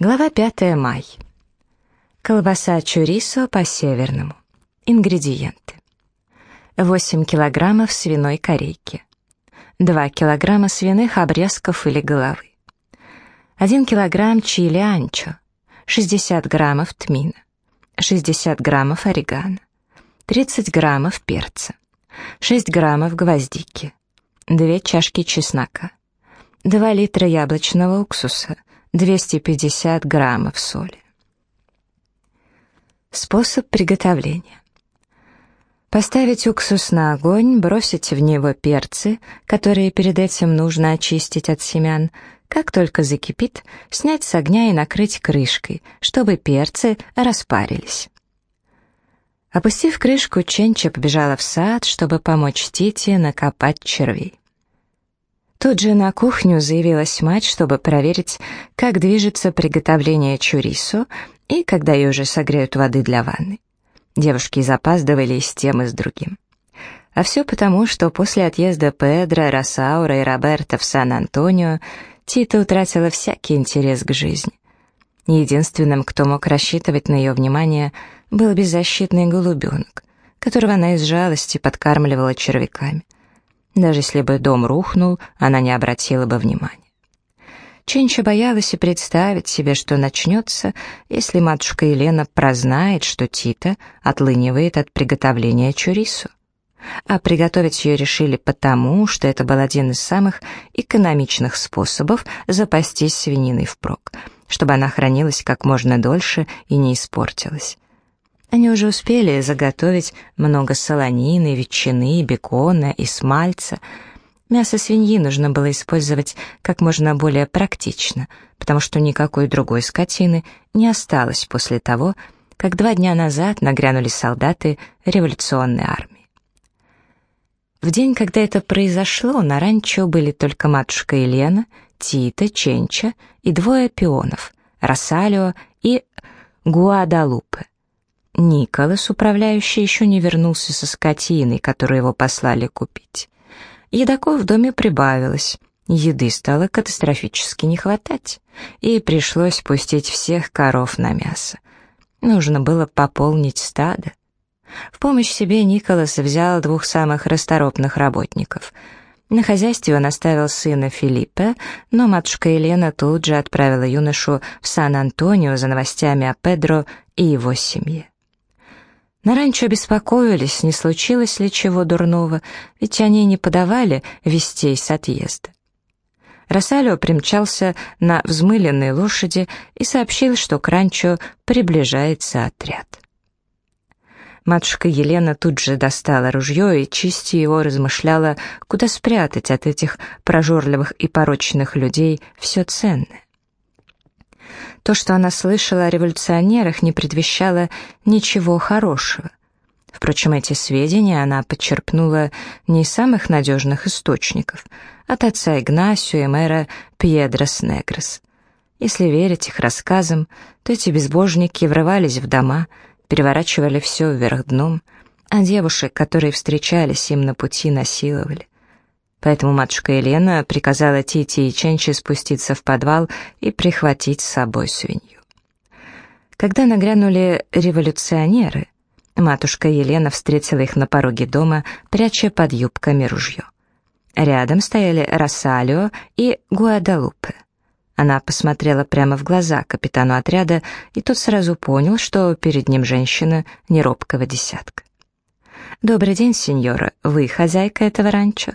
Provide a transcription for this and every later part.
Глава 5 май. Колбаса чурисо по-северному. Ингредиенты. 8 килограммов свиной корейки. 2 килограмма свиных обрезков или головы. 1 килограмм чили анчо. 60 граммов тмина. 60 граммов орегано. 30 граммов перца. 6 граммов гвоздики. 2 чашки чеснока. 2 литра яблочного уксуса. 250 граммов соли. Способ приготовления. Поставить уксус на огонь, бросить в него перцы, которые перед этим нужно очистить от семян. Как только закипит, снять с огня и накрыть крышкой, чтобы перцы распарились. Опустив крышку, Ченча побежала в сад, чтобы помочь Тите накопать червей. Тут же на кухню заявилась мать, чтобы проверить, как движется приготовление чурису и когда ее уже согреют воды для ванны. Девушки запаздывали и с тем, и с другим. А все потому, что после отъезда Педро, Росаура и Роберта в Сан-Антонио Тита утратила всякий интерес к жизни. Единственным, кто мог рассчитывать на ее внимание, был беззащитный голубенок, которого она из жалости подкармливала червяками. Даже если бы дом рухнул, она не обратила бы внимания. Ченча боялась и представить себе, что начнется, если матушка Елена прознает, что Тита отлынивает от приготовления чурису. А приготовить ее решили потому, что это был один из самых экономичных способов запастись свининой впрок, чтобы она хранилась как можно дольше и не испортилась. Они уже успели заготовить много солонины, ветчины, бекона и смальца. Мясо свиньи нужно было использовать как можно более практично, потому что никакой другой скотины не осталось после того, как два дня назад нагрянули солдаты революционной армии. В день, когда это произошло, на ранчо были только матушка Елена, Тита, Ченча и двое пионов — Росалио и Гуадалупе. Николас, управляющий, еще не вернулся со скотиной, которую его послали купить. Едоков в доме прибавилось, еды стало катастрофически не хватать, и пришлось пустить всех коров на мясо. Нужно было пополнить стадо. В помощь себе Николас взял двух самых расторопных работников. На хозяйстве он оставил сына Филиппа, но матушка Елена тут же отправила юношу в Сан-Антонио за новостями о Педро и его семье. На ранчо беспокоились, не случилось ли чего дурного, ведь они не подавали вестей с отъезда. Росалио примчался на взмыленной лошади и сообщил, что к ранчо приближается отряд. Матушка Елена тут же достала ружье и, чистя его, размышляла, куда спрятать от этих прожорливых и порочных людей все ценное. То, что она слышала о революционерах, не предвещало ничего хорошего. Впрочем, эти сведения она подчерпнула не из самых надежных источников, от отца Игнасио и мэра Пьедрос Негрос. Если верить их рассказам, то эти безбожники врывались в дома, переворачивали все вверх дном, а девушек, которые встречались им на пути, насиловали. Поэтому матушка Елена приказала Тити и Ченчи спуститься в подвал и прихватить с собой свинью. Когда нагрянули революционеры, матушка Елена встретила их на пороге дома, пряча под юбками ружье. Рядом стояли Рассалио и Гуадалупе. Она посмотрела прямо в глаза капитану отряда, и тот сразу понял, что перед ним женщина неробкого десятка. «Добрый день, сеньора. Вы хозяйка этого ранчо?»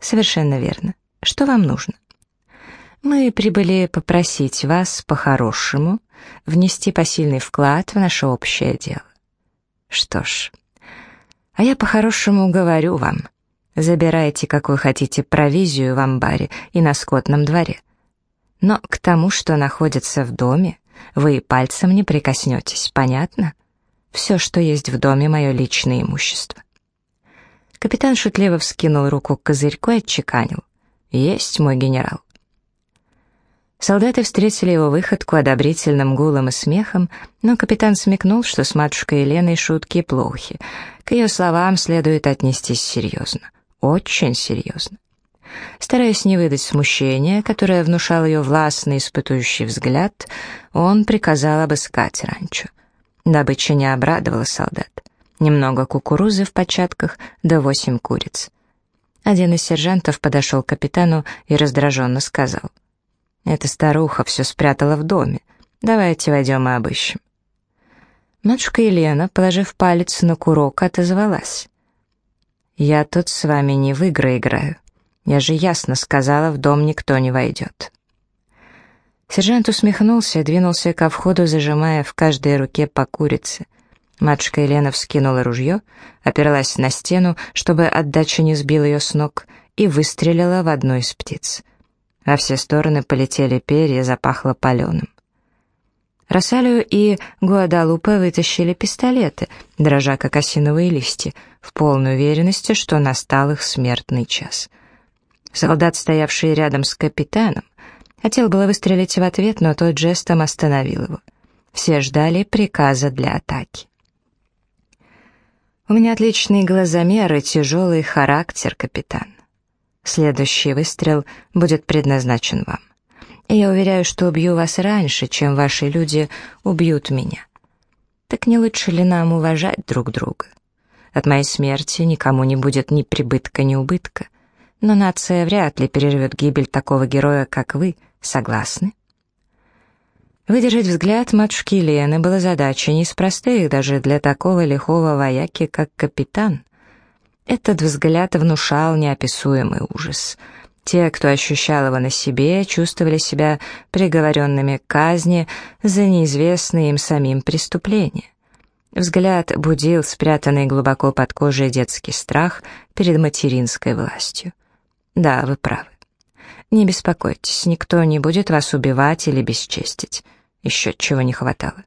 Совершенно верно. Что вам нужно? Мы прибыли попросить вас по-хорошему внести посильный вклад в наше общее дело. Что ж, а я по-хорошему говорю вам, забирайте, какую хотите, провизию в амбаре и на скотном дворе. Но к тому, что находится в доме, вы и пальцем не прикоснетесь, понятно? Все, что есть в доме, мое личное имущество. Капитан шутливо вскинул руку к козырьку и отчеканил. «Есть мой генерал». Солдаты встретили его выходку одобрительным гулом и смехом, но капитан смекнул, что с матушкой Еленой шутки плохи. К ее словам следует отнестись серьезно. Очень серьезно. Стараясь не выдать смущения, которое внушал ее властный испытующий взгляд, он приказал обыскать ранчо. Добыча не обрадовала солдат. Немного кукурузы в початках, да восемь куриц. Один из сержантов подошел к капитану и раздраженно сказал. «Эта старуха все спрятала в доме. Давайте войдем и обыщем». Матушка Елена, положив палец на курок, отозвалась. «Я тут с вами не в игры играю. Я же ясно сказала, в дом никто не войдет». Сержант усмехнулся и двинулся ко входу, зажимая в каждой руке по курице. Матушка Елена вскинула ружье, опиралась на стену, чтобы отдача не сбила ее с ног, и выстрелила в одну из птиц. Во все стороны полетели перья, запахло паленым. Росалию и Гуадалупе вытащили пистолеты, дрожа как осиновые листья, в полной уверенности, что настал их смертный час. Солдат, стоявший рядом с капитаном, хотел было выстрелить в ответ, но тот жестом остановил его. Все ждали приказа для атаки. «У меня отличные глазомеры, тяжелый характер, капитан. Следующий выстрел будет предназначен вам. И я уверяю, что убью вас раньше, чем ваши люди убьют меня. Так не лучше ли нам уважать друг друга? От моей смерти никому не будет ни прибытка, ни убытка. Но нация вряд ли переживет гибель такого героя, как вы. Согласны?» Выдержать взгляд матушки Лены было задачей не из простых даже для такого лихого вояки, как капитан. Этот взгляд внушал неописуемый ужас. Те, кто ощущал его на себе, чувствовали себя приговоренными к казни за неизвестные им самим преступления. Взгляд будил спрятанный глубоко под кожей детский страх перед материнской властью. Да, вы правы. Не беспокойтесь, никто не будет вас убивать или бесчестить. Еще чего не хватало.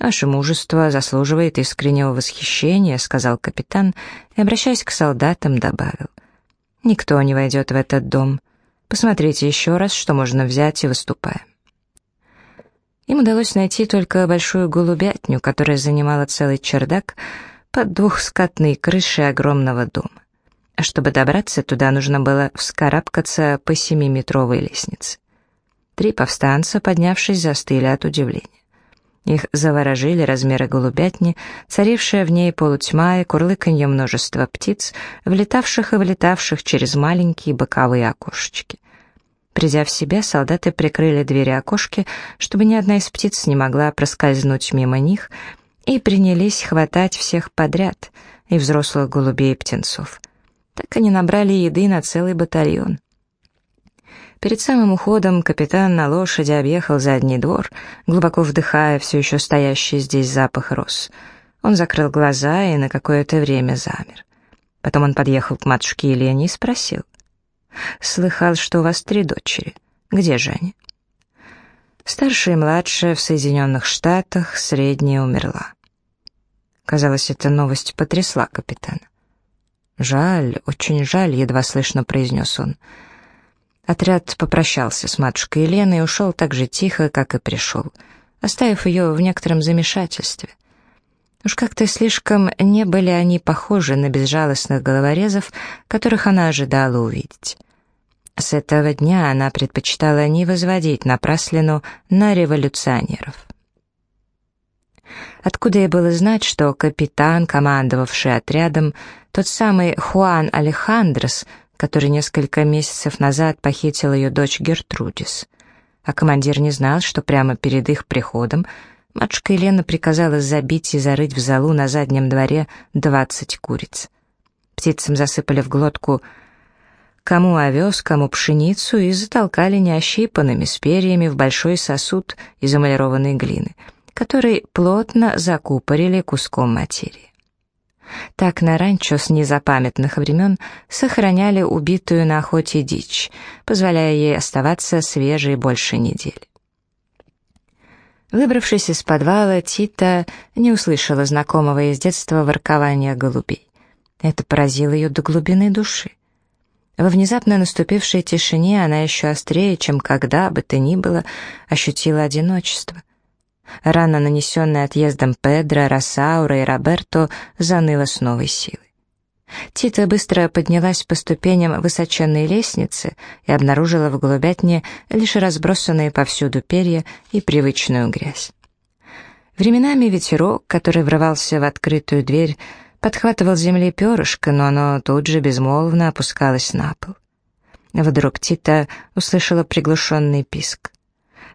«Ваше мужество заслуживает искреннего восхищения», — сказал капитан и, обращаясь к солдатам, добавил. «Никто не войдет в этот дом. Посмотрите еще раз, что можно взять, и выступаем». Им удалось найти только большую голубятню, которая занимала целый чердак под двухскатной крышей огромного дома. А чтобы добраться туда, нужно было вскарабкаться по семиметровой лестнице. Три повстанца, поднявшись, застыли от удивления. Их заворожили размеры голубятни, царившая в ней полутьма и курлыканье множества птиц, влетавших и вылетавших через маленькие боковые окошечки. Придя в себя, солдаты прикрыли двери окошки, чтобы ни одна из птиц не могла проскользнуть мимо них, и принялись хватать всех подряд, и взрослых голубей и птенцов. Так они набрали еды на целый батальон. Перед самым уходом капитан на лошади объехал задний двор, глубоко вдыхая все еще стоящий здесь запах роз. Он закрыл глаза и на какое-то время замер. Потом он подъехал к матушке Елене и спросил. «Слыхал, что у вас три дочери. Где же они?» Старшая и младшая в Соединенных Штатах, средняя умерла. Казалось, эта новость потрясла капитана. «Жаль, очень жаль», — едва слышно произнес он. Отряд попрощался с матушкой Еленой и ушел так же тихо, как и пришел, оставив ее в некотором замешательстве. Уж как-то слишком не были они похожи на безжалостных головорезов, которых она ожидала увидеть. С этого дня она предпочитала не возводить напраслину на революционеров. Откуда ей было знать, что капитан, командовавший отрядом, тот самый Хуан Алехандрос, который несколько месяцев назад похитил ее дочь Гертрудис. А командир не знал, что прямо перед их приходом матушка Елена приказала забить и зарыть в залу на заднем дворе двадцать куриц. Птицам засыпали в глотку кому овес, кому пшеницу и затолкали неощипанными с перьями в большой сосуд из эмалированной глины, который плотно закупорили куском материи. Так на ранчо с незапамятных времен сохраняли убитую на охоте дичь, позволяя ей оставаться свежей больше недели. Выбравшись из подвала, Тита не услышала знакомого из детства воркования голубей. Это поразило ее до глубины души. Во внезапно наступившей тишине она еще острее, чем когда бы то ни было, ощутила одиночество. Рана, нанесенная отъездом Педро, Росаура и Роберто, заныла с новой силой. Тита быстро поднялась по ступеням высоченной лестницы и обнаружила в голубятне лишь разбросанные повсюду перья и привычную грязь. Временами ветерок, который врывался в открытую дверь, подхватывал земли перышко, но оно тут же безмолвно опускалось на пол. Вдруг Тита услышала приглушенный писк.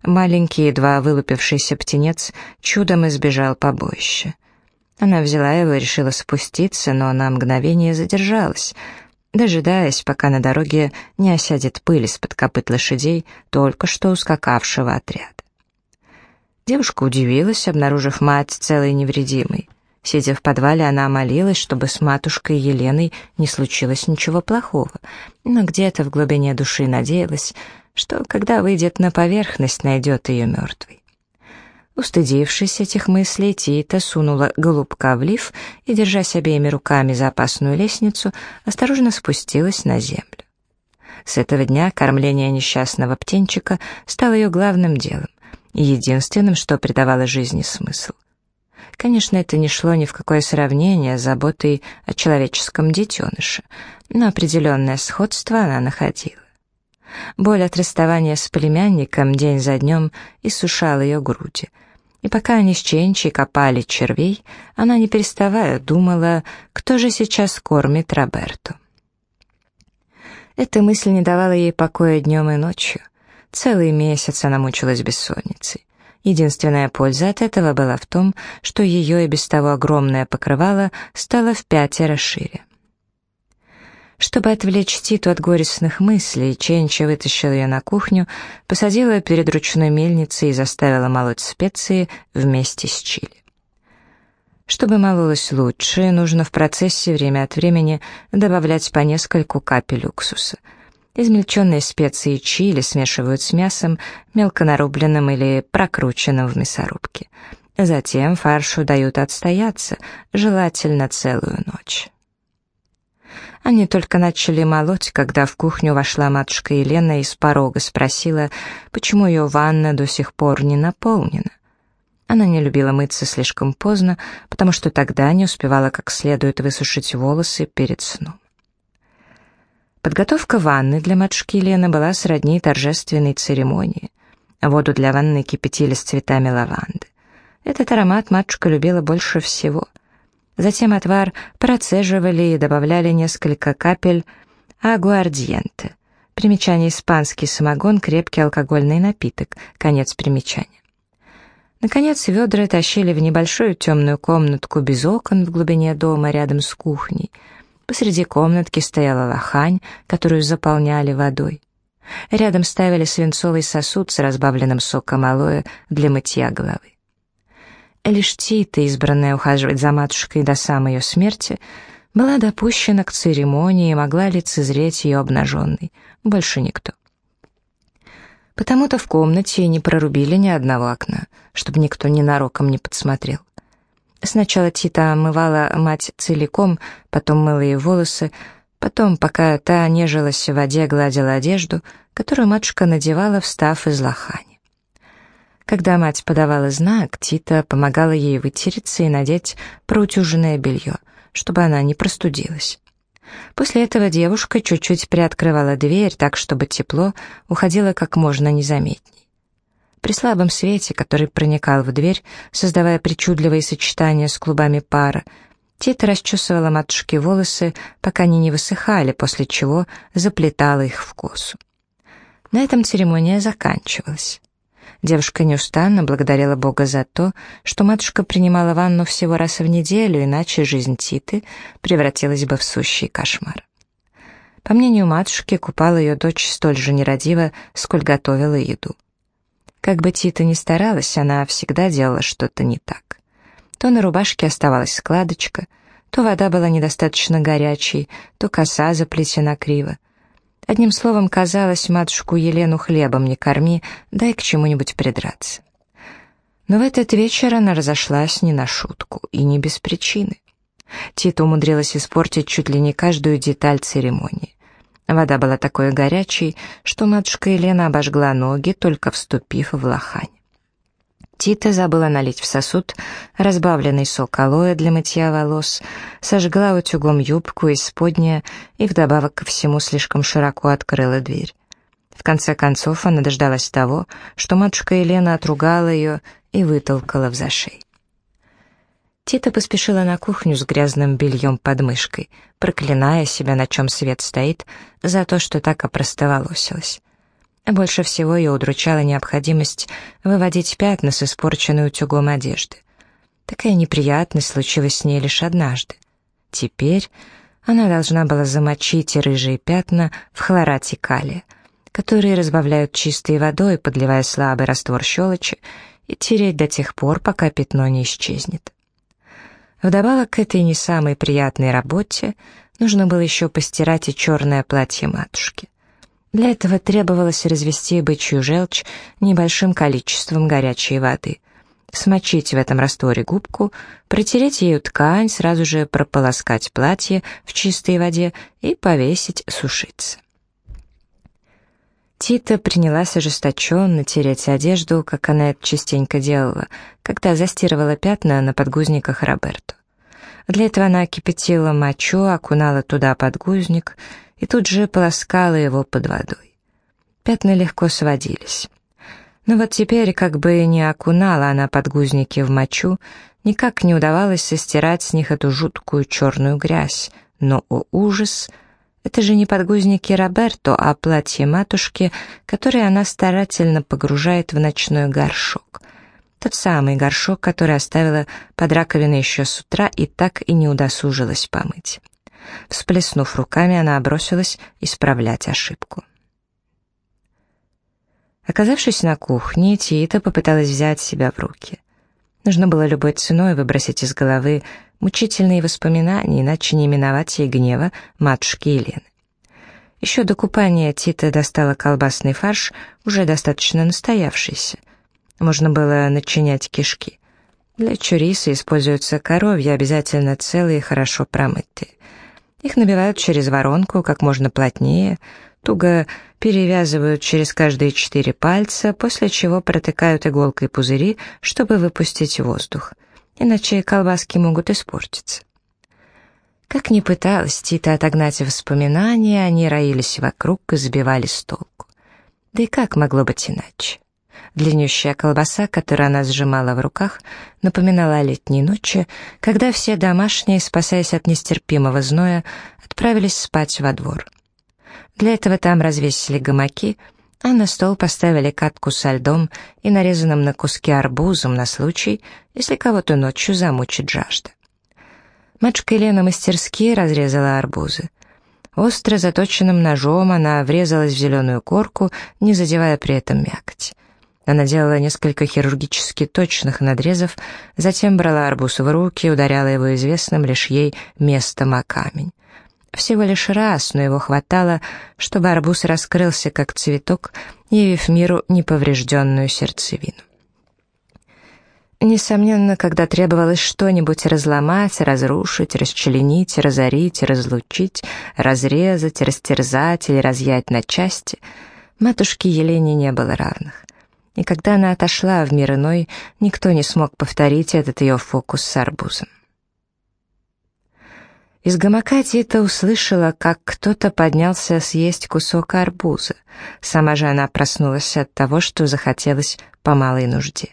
Маленький, едва вылупившийся птенец чудом избежал побоища. Она взяла его и решила спуститься, но на мгновение задержалась, дожидаясь, пока на дороге не осядет пыль из-под копыт лошадей, только что ускакавшего отряда. Девушка удивилась, обнаружив мать целой невредимой. Сидя в подвале, она молилась, чтобы с матушкой Еленой не случилось ничего плохого, но где-то в глубине души надеялась, что, когда выйдет на поверхность, найдет ее мертвой. Устыдившись этих мыслей, Тита сунула голубка в лиф и, держась обеими руками за опасную лестницу, осторожно спустилась на землю. С этого дня кормление несчастного птенчика стало ее главным делом и единственным, что придавало жизни смысл. Конечно, это не шло ни в какое сравнение с заботой о человеческом детеныше, но определенное сходство она находила. Боль от расставания с племянником день за днем иссушала ее груди — и пока они с Ченчей копали червей, она, не переставая, думала, кто же сейчас кормит Роберту. Эта мысль не давала ей покоя днем и ночью. Целый месяц она мучилась бессонницей. Единственная польза от этого была в том, что ее и без того огромное покрывало стало в пятеро шире. Чтобы отвлечь Титу от горестных мыслей, Ченча вытащила ее на кухню, посадила перед ручной мельницей и заставила молоть специи вместе с чили. Чтобы мололось лучше, нужно в процессе время от времени добавлять по нескольку капель уксуса. Измельченные специи чили смешивают с мясом, мелко нарубленным или прокрученным в мясорубке. Затем фаршу дают отстояться, желательно целую ночь. Они только начали молоть, когда в кухню вошла матушка Елена и с порога спросила, почему ее ванна до сих пор не наполнена. Она не любила мыться слишком поздно, потому что тогда не успевала как следует высушить волосы перед сном. Подготовка ванны для матушки Елены была сродни торжественной церемонии. Воду для ванны кипятили с цветами лаванды. Этот аромат матушка любила больше всего — Затем отвар процеживали и добавляли несколько капель агуардиенте. Примечание испанский самогон, крепкий алкогольный напиток. Конец примечания. Наконец ведра тащили в небольшую темную комнатку без окон в глубине дома рядом с кухней. Посреди комнатки стояла лохань, которую заполняли водой. Рядом ставили свинцовый сосуд с разбавленным соком алоэ для мытья головы. Лишь Тита, избранная ухаживать за матушкой до самой ее смерти, была допущена к церемонии и могла лицезреть ее обнаженной. Больше никто. Потому-то в комнате не прорубили ни одного окна, чтобы никто ненароком не подсмотрел. Сначала Тита омывала мать целиком, потом мыла ей волосы, потом, пока та нежилась в воде, гладила одежду, которую матушка надевала, встав из лохани. Когда мать подавала знак, Тита помогала ей вытереться и надеть проутюженное белье, чтобы она не простудилась. После этого девушка чуть-чуть приоткрывала дверь так, чтобы тепло уходило как можно незаметней. При слабом свете, который проникал в дверь, создавая причудливые сочетания с клубами пара, Тита расчесывала матушке волосы, пока они не высыхали, после чего заплетала их в косу. На этом церемония заканчивалась. Девушка неустанно благодарила Бога за то, что матушка принимала ванну всего раз в неделю, иначе жизнь Титы превратилась бы в сущий кошмар. По мнению матушки, купала ее дочь столь же нерадиво, сколь готовила еду. Как бы Тита ни старалась, она всегда делала что-то не так. То на рубашке оставалась складочка, то вода была недостаточно горячей, то коса заплетена криво. Одним словом, казалось, матушку Елену хлебом не корми, дай к чему-нибудь придраться. Но в этот вечер она разошлась не на шутку и не без причины. Тита умудрилась испортить чуть ли не каждую деталь церемонии. Вода была такой горячей, что матушка Елена обожгла ноги, только вступив в лохань. Тита забыла налить в сосуд разбавленный сок алоэ для мытья волос, сожгла утюгом юбку из сподня и вдобавок ко всему слишком широко открыла дверь. В конце концов она дождалась того, что матушка Елена отругала ее и вытолкала в зашей. Тита поспешила на кухню с грязным бельем под мышкой, проклиная себя, на чем свет стоит, за то, что так опростоволосилась. Больше всего ее удручала необходимость выводить пятна с испорченной утюгом одежды. Такая неприятность случилась с ней лишь однажды. Теперь она должна была замочить рыжие пятна в хлорате калия, которые разбавляют чистой водой, подливая слабый раствор щелочи, и тереть до тех пор, пока пятно не исчезнет. Вдобавок к этой не самой приятной работе нужно было еще постирать и черное платье матушки. Для этого требовалось развести бычью желчь небольшим количеством горячей воды, смочить в этом растворе губку, протереть ею ткань, сразу же прополоскать платье в чистой воде и повесить сушиться. Тита принялась ожесточенно тереть одежду, как она это частенько делала, когда застирывала пятна на подгузниках Роберту. Для этого она кипятила мочу, окунала туда подгузник и тут же полоскала его под водой. Пятна легко сводились. Но вот теперь, как бы не окунала она подгузники в мочу, никак не удавалось состирать с них эту жуткую черную грязь. Но, о ужас, это же не подгузники Роберто, а платье матушки, которое она старательно погружает в ночной горшок. Тот самый горшок, который оставила под раковиной еще с утра и так и не удосужилась помыть. Всплеснув руками, она бросилась исправлять ошибку. Оказавшись на кухне, Тита попыталась взять себя в руки. Нужно было любой ценой выбросить из головы мучительные воспоминания, иначе не миновать ей гнева матушки Елены. Еще до купания Тита достала колбасный фарш, уже достаточно настоявшийся. Можно было начинять кишки. Для чуриса используются коровья, обязательно целые и хорошо промытые. Их набивают через воронку как можно плотнее, туго перевязывают через каждые четыре пальца, после чего протыкают иголкой пузыри, чтобы выпустить воздух. Иначе колбаски могут испортиться. Как ни пыталась Тита отогнать воспоминания, они роились вокруг и сбивали с толку. Да и как могло быть иначе? Длиннющая колбаса, которую она сжимала в руках, напоминала о летней ночи, когда все домашние, спасаясь от нестерпимого зноя, отправились спать во двор. Для этого там развесили гамаки, а на стол поставили катку со льдом и нарезанным на куски арбузом на случай, если кого-то ночью замучит жажда. Матушка Елена мастерски разрезала арбузы. Остро заточенным ножом она врезалась в зеленую корку, не задевая при этом мякоть. Она делала несколько хирургически точных надрезов, затем брала арбуз в руки и ударяла его известным лишь ей местом о камень. Всего лишь раз, но его хватало, чтобы арбуз раскрылся как цветок, явив миру неповрежденную сердцевину. Несомненно, когда требовалось что-нибудь разломать, разрушить, расчленить, разорить, разлучить, разрезать, растерзать или разъять на части, матушке Елене не было равных и когда она отошла в мир иной, никто не смог повторить этот ее фокус с арбузом. Из гамака Тита услышала, как кто-то поднялся съесть кусок арбуза. Сама же она проснулась от того, что захотелось по малой нужде.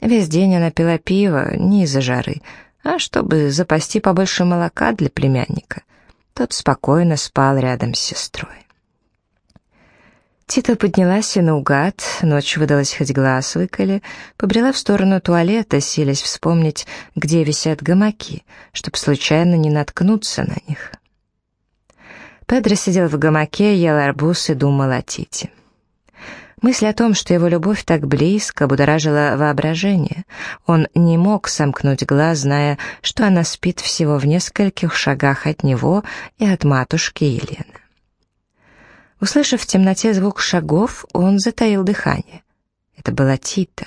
Весь день она пила пиво не из-за жары, а чтобы запасти побольше молока для племянника. Тот спокойно спал рядом с сестрой. Тита поднялась и наугад, ночь выдалась хоть глаз выколи, побрела в сторону туалета, силясь вспомнить, где висят гамаки, чтобы случайно не наткнуться на них. Педро сидел в гамаке, ел арбуз и думал о Тите. Мысль о том, что его любовь так близко, будоражила воображение. Он не мог сомкнуть глаз, зная, что она спит всего в нескольких шагах от него и от матушки Елены. Услышав в темноте звук шагов, он затаил дыхание. Это была Тита.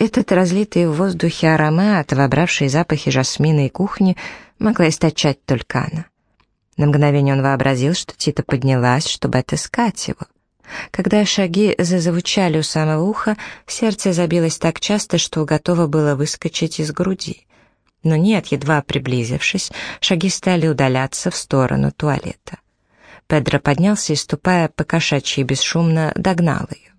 Этот разлитый в воздухе аромат, вобравший запахи жасмина и кухни, могла источать только она. На мгновение он вообразил, что Тита поднялась, чтобы отыскать его. Когда шаги зазвучали у самого уха, сердце забилось так часто, что готово было выскочить из груди. Но нет, едва приблизившись, шаги стали удаляться в сторону туалета. Педро поднялся и, ступая по кошачьи бесшумно, догнал ее.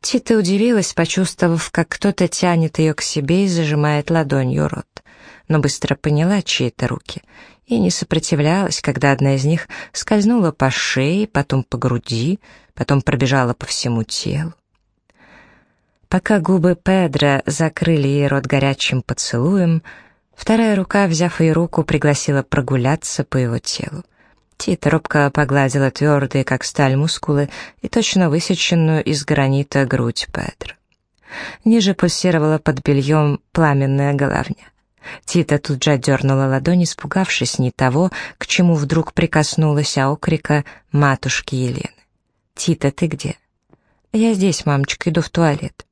Тита удивилась, почувствовав, как кто-то тянет ее к себе и зажимает ладонью рот, но быстро поняла, чьи это руки, и не сопротивлялась, когда одна из них скользнула по шее, потом по груди, потом пробежала по всему телу. Пока губы Педро закрыли ей рот горячим поцелуем, вторая рука, взяв ее руку, пригласила прогуляться по его телу. Тита робко погладила твердые, как сталь, мускулы и точно высеченную из гранита грудь Педро. Ниже пульсировала под бельем пламенная головня. Тита тут же отдернула ладонь, испугавшись не того, к чему вдруг прикоснулась, а окрика матушки Елены. «Тита, ты где?» «Я здесь, мамочка, иду в туалет».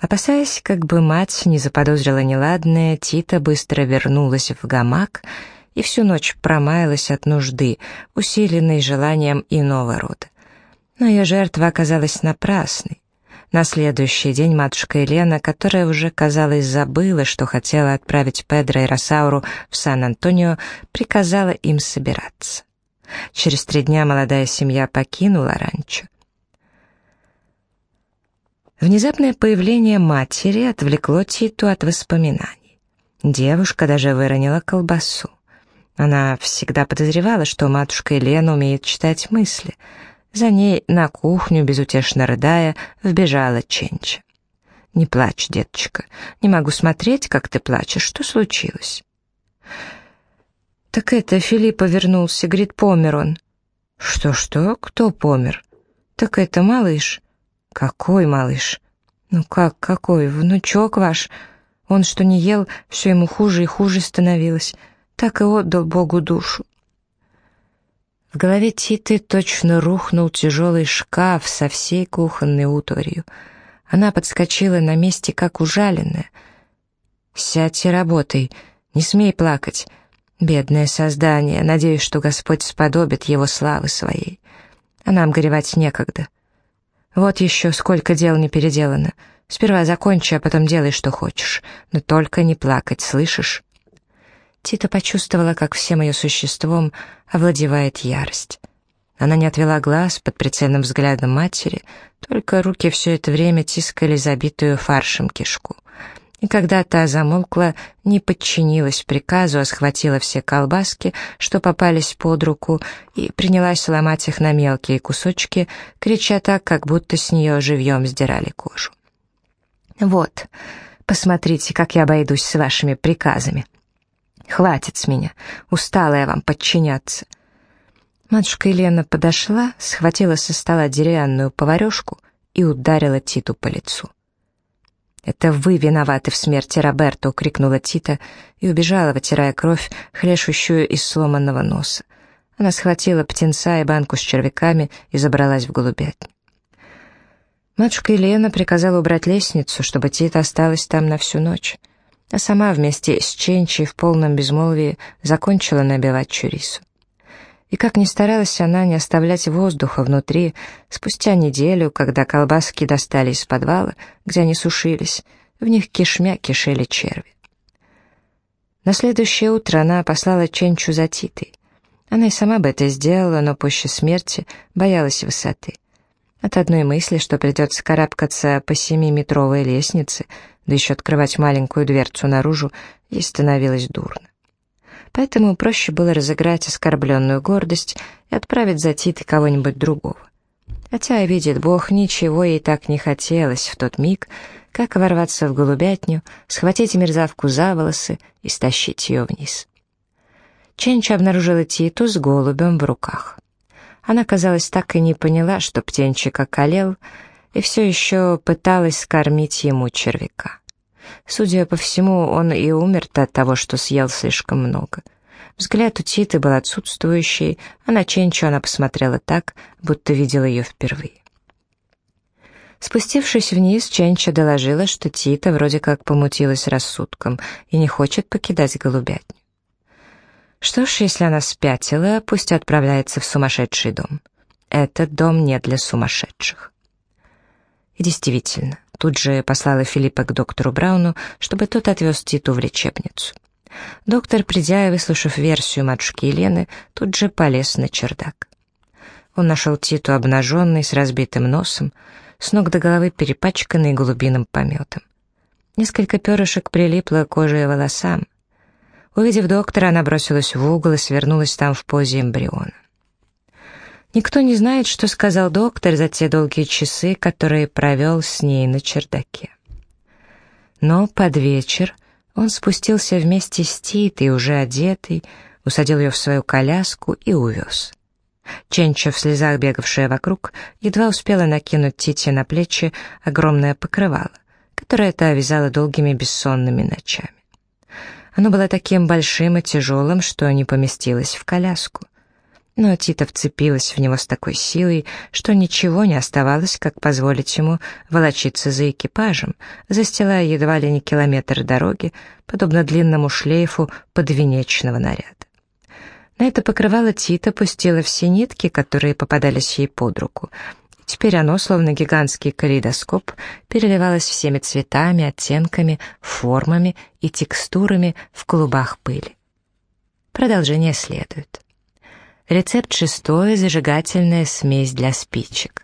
Опасаясь, как бы мать не заподозрила неладное, Тита быстро вернулась в гамак и всю ночь промаялась от нужды, усиленной желанием иного рода. Но ее жертва оказалась напрасной. На следующий день матушка Елена, которая уже, казалось, забыла, что хотела отправить Педро и Росауру в Сан-Антонио, приказала им собираться. Через три дня молодая семья покинула ранчо. Внезапное появление матери отвлекло Титу от воспоминаний. Девушка даже выронила колбасу. Она всегда подозревала, что матушка Елена умеет читать мысли — за ней на кухню, безутешно рыдая, вбежала Ченча. «Не плачь, деточка. Не могу смотреть, как ты плачешь. Что случилось?» «Так это Филиппа вернулся, говорит, помер он». «Что-что? Кто помер?» «Так это малыш». «Какой малыш?» «Ну как, какой? Внучок ваш. Он что не ел, все ему хуже и хуже становилось. Так и отдал Богу душу». В голове Титы точно рухнул тяжелый шкаф со всей кухонной утварью. Она подскочила на месте, как ужаленная. «Сядь и работай, не смей плакать. Бедное создание, надеюсь, что Господь сподобит его славы своей. А нам горевать некогда. Вот еще сколько дел не переделано. Сперва закончи, а потом делай, что хочешь. Но только не плакать, слышишь?» Тита почувствовала, как всем ее существом овладевает ярость. Она не отвела глаз под прицельным взглядом матери, только руки все это время тискали забитую фаршем кишку. И когда та замолкла, не подчинилась приказу, а схватила все колбаски, что попались под руку, и принялась ломать их на мелкие кусочки, крича так, как будто с нее живьем сдирали кожу. «Вот, посмотрите, как я обойдусь с вашими приказами», Хватит с меня, устала я вам подчиняться. Матушка Елена подошла, схватила со стола деревянную поварешку и ударила Титу по лицу. «Это вы виноваты в смерти Роберта!» — укрикнула Тита и убежала, вытирая кровь, хлещущую из сломанного носа. Она схватила птенца и банку с червяками и забралась в голубятню. Матушка Елена приказала убрать лестницу, чтобы Тита осталась там на всю ночь а сама вместе с Ченчей в полном безмолвии закончила набивать чурису. И как ни старалась она не оставлять воздуха внутри, спустя неделю, когда колбаски достали из подвала, где они сушились, в них кишмя кишели черви. На следующее утро она послала Ченчу за Титой. Она и сама бы это сделала, но пуще смерти боялась высоты. От одной мысли, что придется карабкаться по семиметровой лестнице, да еще открывать маленькую дверцу наружу, ей становилось дурно. Поэтому проще было разыграть оскорбленную гордость и отправить за Титой кого-нибудь другого. Хотя, видит Бог, ничего ей так не хотелось в тот миг, как ворваться в голубятню, схватить мерзавку за волосы и стащить ее вниз. Ченча обнаружила Титу с голубем в руках. Она, казалось, так и не поняла, что птенчик околел, и все еще пыталась скормить ему червяка. Судя по всему, он и умер от того, что съел слишком много. Взгляд у Титы был отсутствующий, а на Ченчу она посмотрела так, будто видела ее впервые. Спустившись вниз, Ченча доложила, что Тита вроде как помутилась рассудком и не хочет покидать голубятню. Что ж, если она спятила, пусть отправляется в сумасшедший дом. этот дом не для сумасшедших. И действительно, тут же послала Филиппа к доктору Брауну, чтобы тот отвез Титу в лечебницу. Доктор, придя и выслушав версию матушки Елены, тут же полез на чердак. Он нашел Титу обнаженной, с разбитым носом, с ног до головы перепачканной голубиным пометом. Несколько перышек прилипло к коже и волосам. Увидев доктора, она бросилась в угол и свернулась там в позе эмбриона. Никто не знает, что сказал доктор за те долгие часы, которые провел с ней на чердаке. Но под вечер он спустился вместе с Титой, уже одетый, усадил ее в свою коляску и увез. Ченча, в слезах бегавшая вокруг, едва успела накинуть Тите на плечи огромное покрывало, которое та вязала долгими бессонными ночами. Оно было таким большим и тяжелым, что не поместилось в коляску. Но Тита вцепилась в него с такой силой, что ничего не оставалось, как позволить ему волочиться за экипажем, застилая едва ли не километр дороги, подобно длинному шлейфу подвенечного наряда. На это покрывало Тита пустила все нитки, которые попадались ей под руку. Теперь оно, словно гигантский калейдоскоп, переливалось всеми цветами, оттенками, формами и текстурами в клубах пыли. Продолжение следует. Рецепт шестой — зажигательная смесь для спичек.